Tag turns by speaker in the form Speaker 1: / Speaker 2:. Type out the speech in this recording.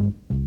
Speaker 1: Bye.